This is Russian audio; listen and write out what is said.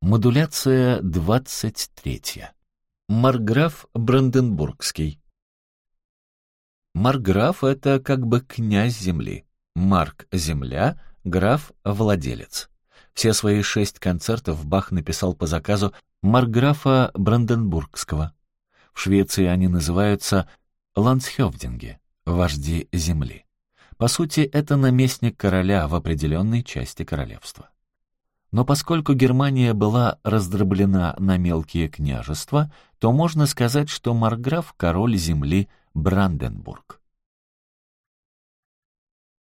Модуляция 23. Марграф Бранденбургский. Марграф — это как бы князь земли. Марк — земля, граф — владелец. Все свои шесть концертов Бах написал по заказу Марграфа Бранденбургского. В Швеции они называются ландсхёвдинги, вожди земли. По сути, это наместник короля в определенной части королевства. Но поскольку Германия была раздроблена на мелкие княжества, то можно сказать, что Марграф — король земли Бранденбург.